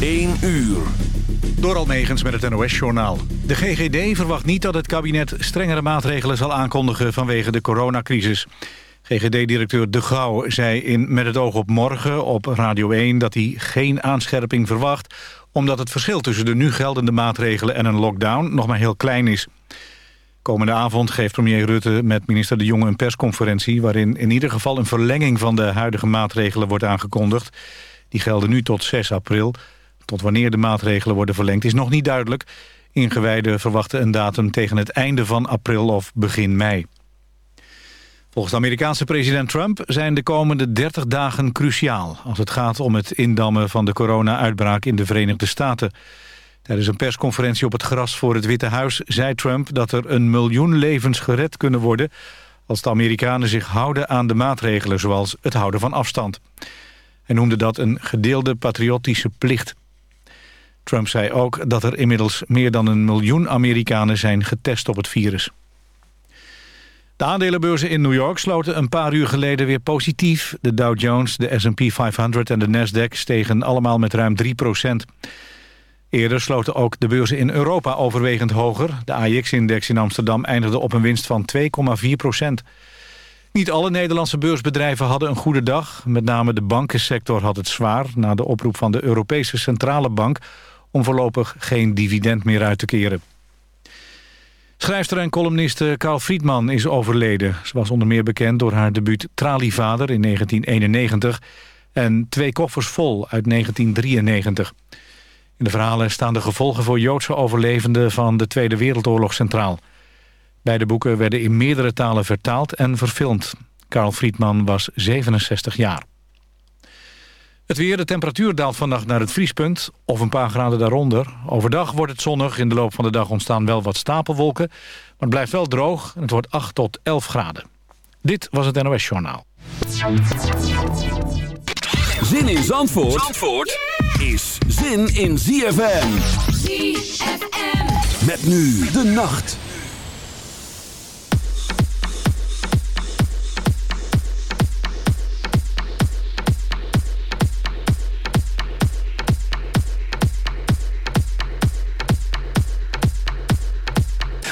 1 uur. Door Almegens met het NOS-journaal. De GGD verwacht niet dat het kabinet strengere maatregelen zal aankondigen vanwege de coronacrisis. GGD-directeur De Gouw zei in Met het oog op morgen op Radio 1 dat hij geen aanscherping verwacht... omdat het verschil tussen de nu geldende maatregelen en een lockdown nog maar heel klein is. Komende avond geeft premier Rutte met minister De Jonge een persconferentie... waarin in ieder geval een verlenging van de huidige maatregelen wordt aangekondigd. Die gelden nu tot 6 april... Tot wanneer de maatregelen worden verlengd is nog niet duidelijk. Ingewijden verwachten een datum tegen het einde van april of begin mei. Volgens de Amerikaanse president Trump zijn de komende 30 dagen cruciaal... als het gaat om het indammen van de corona-uitbraak in de Verenigde Staten. Tijdens een persconferentie op het gras voor het Witte Huis zei Trump... dat er een miljoen levens gered kunnen worden... als de Amerikanen zich houden aan de maatregelen... zoals het houden van afstand. Hij noemde dat een gedeelde patriotische plicht. Trump zei ook dat er inmiddels meer dan een miljoen Amerikanen zijn getest op het virus. De aandelenbeurzen in New York sloten een paar uur geleden weer positief. De Dow Jones, de S&P 500 en de Nasdaq stegen allemaal met ruim 3 procent. Eerder sloten ook de beurzen in Europa overwegend hoger. De AX-index in Amsterdam eindigde op een winst van 2,4 procent. Niet alle Nederlandse beursbedrijven hadden een goede dag. Met name de bankensector had het zwaar... na de oproep van de Europese Centrale Bank om voorlopig geen dividend meer uit te keren. Schrijfster en columniste Carl Friedman is overleden. Ze was onder meer bekend door haar debuut Tralievader in 1991... en Twee koffers vol uit 1993. In de verhalen staan de gevolgen voor Joodse overlevenden... van de Tweede Wereldoorlog centraal. Beide boeken werden in meerdere talen vertaald en verfilmd. Carl Friedman was 67 jaar. Het weer, de temperatuur daalt vannacht naar het vriespunt of een paar graden daaronder. Overdag wordt het zonnig, in de loop van de dag ontstaan wel wat stapelwolken. Maar het blijft wel droog en het wordt 8 tot 11 graden. Dit was het NOS Journaal. Zin in Zandvoort, Zandvoort is zin in ZFM. ZFM. Met nu de nacht.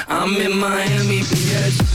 I'm in Miami, bitch.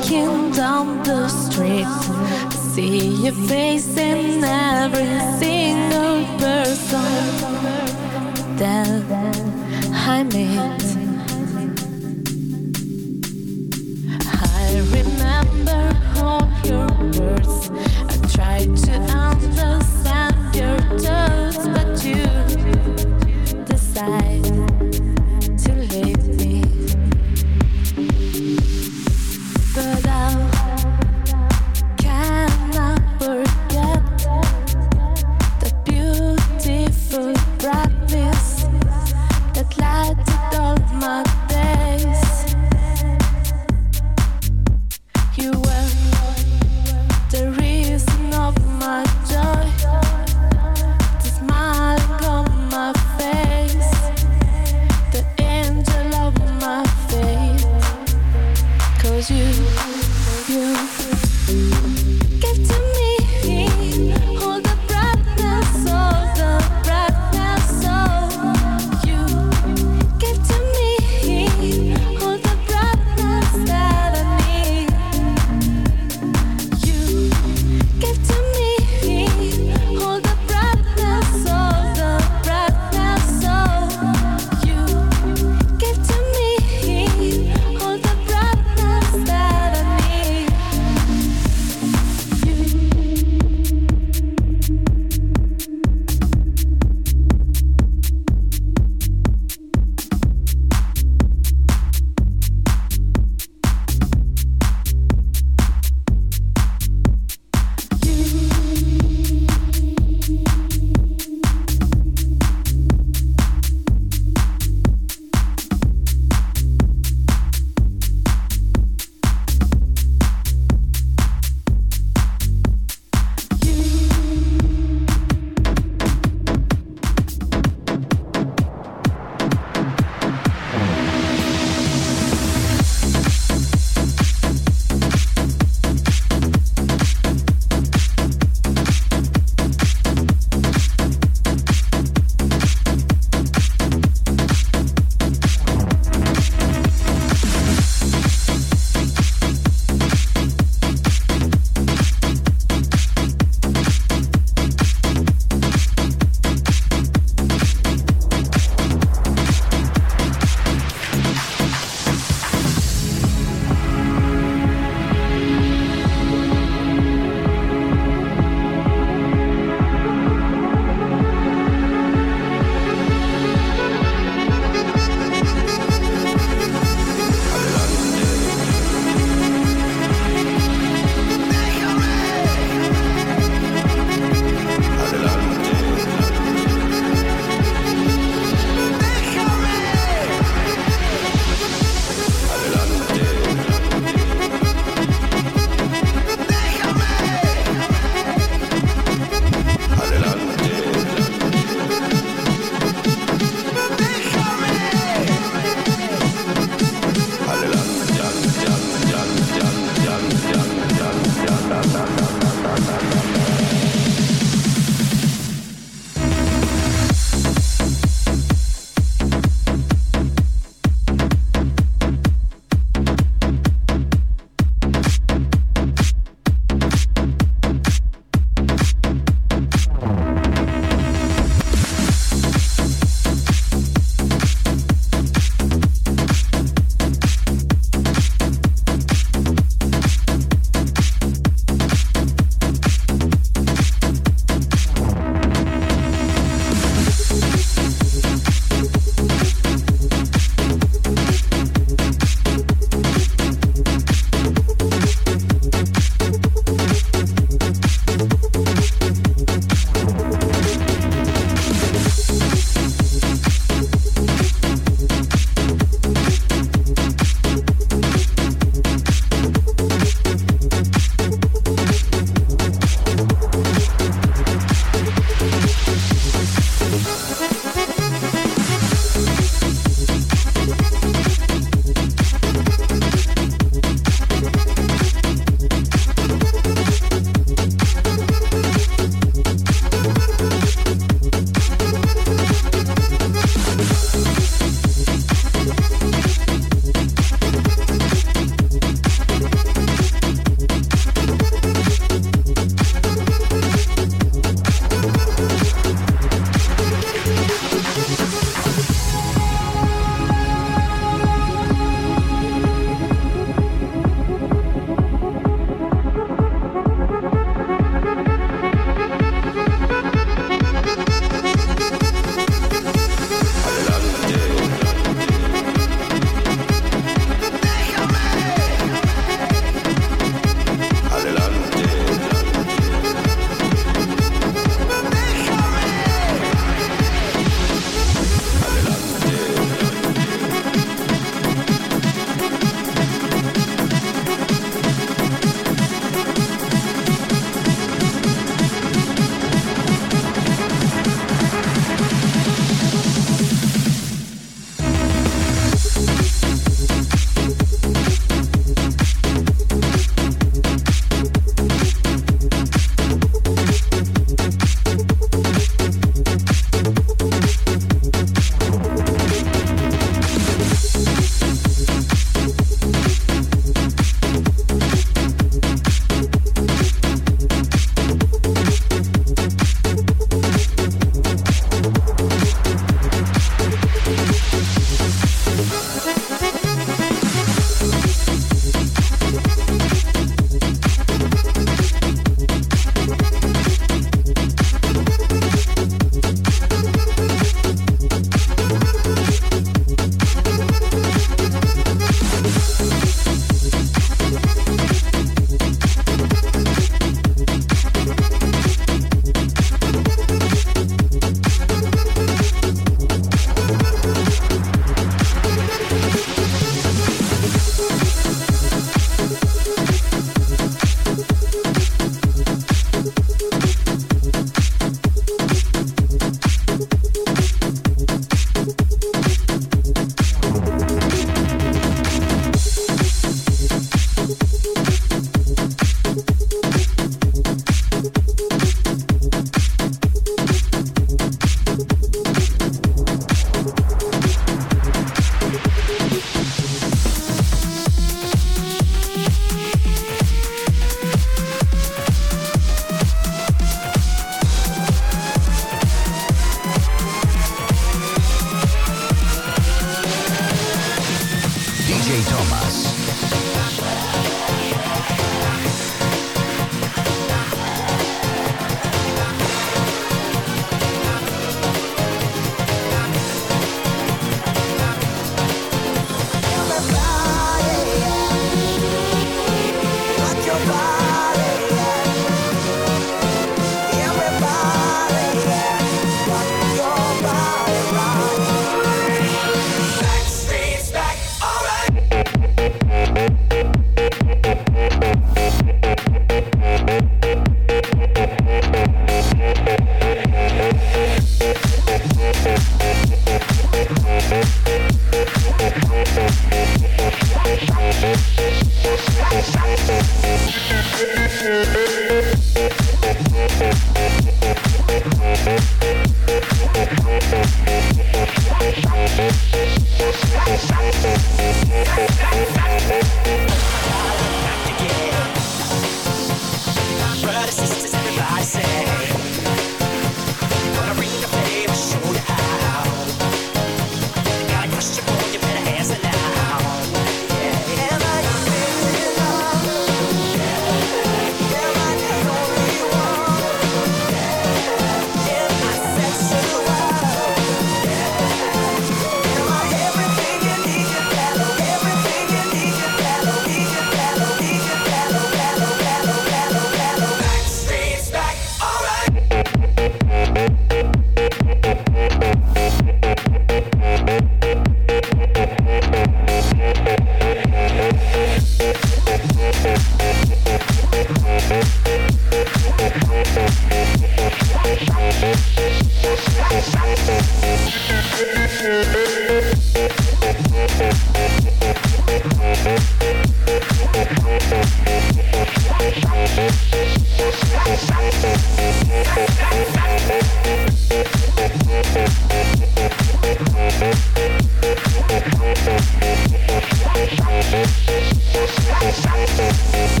Thank you.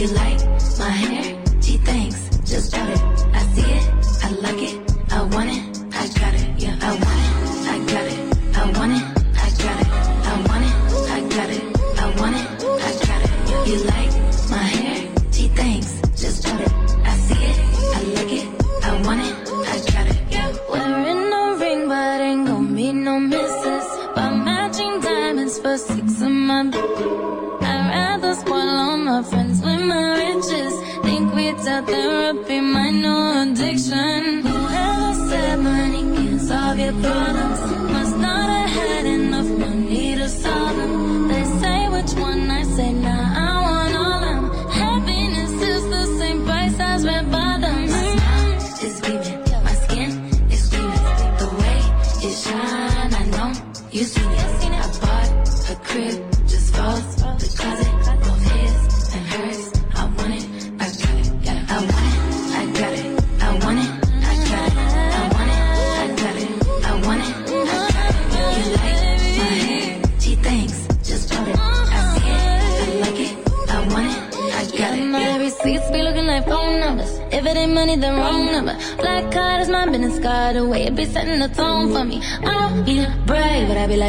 You like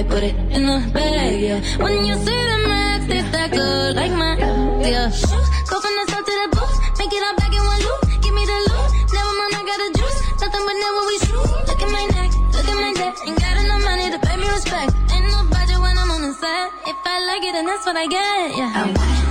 like, put it in the bag, yeah. When you see the max, it's that good, like my, yeah. Shoes, go from the south to the booth. Make it all back in one loop. Give me the loot. Never mind, I got the juice. Nothing but never we shoot. Look at my neck, look at my neck. Ain't got enough money to pay me respect. Ain't no budget when I'm on the set. If I like it, then that's what I get, yeah.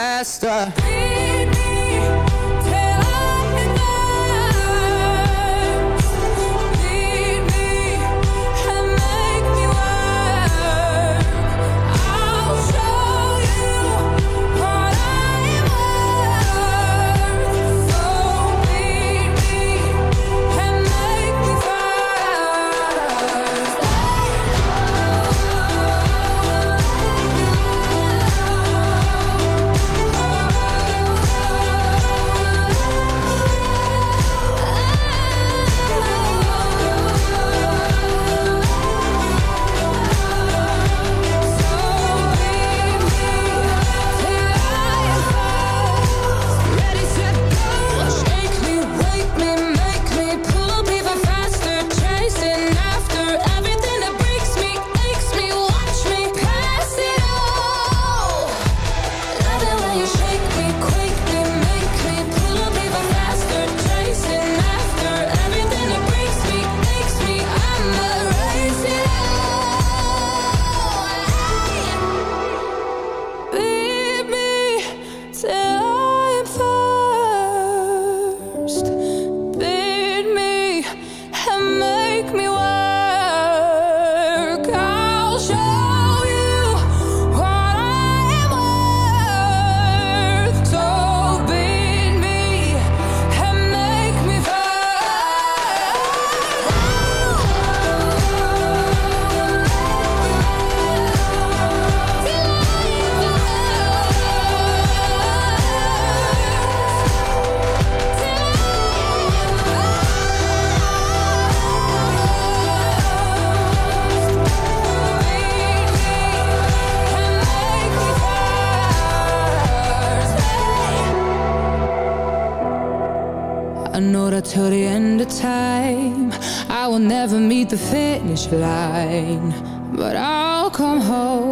disaster. Please.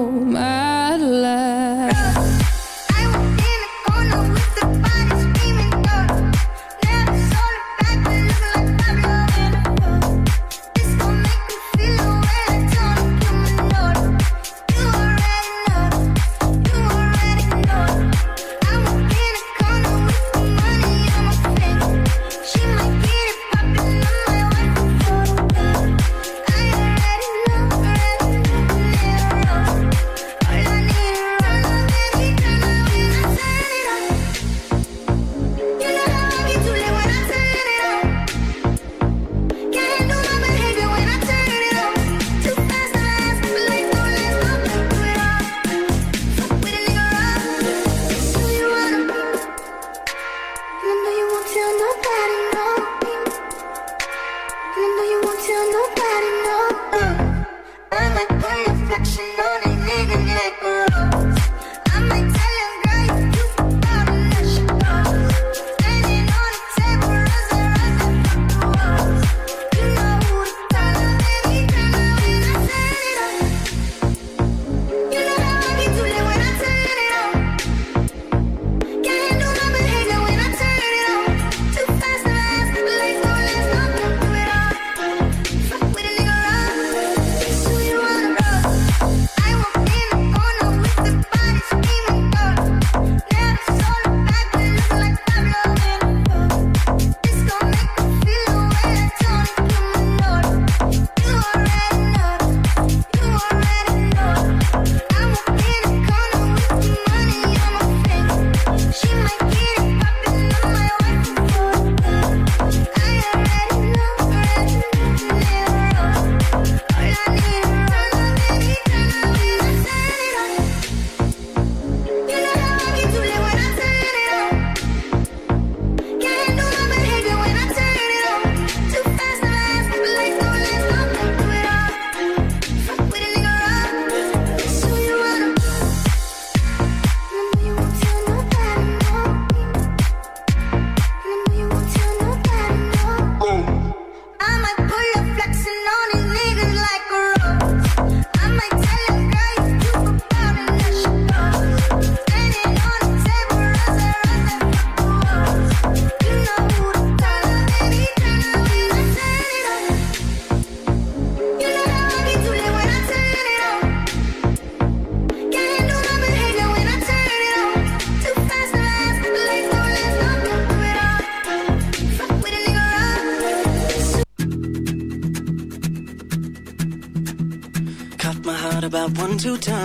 Oh,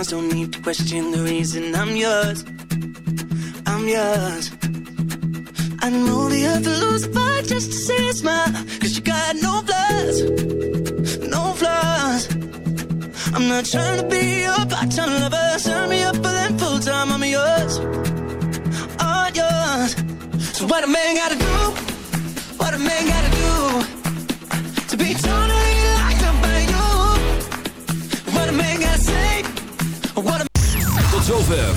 Don't need to question the reason I'm yours. I'm yours. I know the earth will lose a fight just to see a smile. Cause you got no flaws, no flaws. I'm not trying to be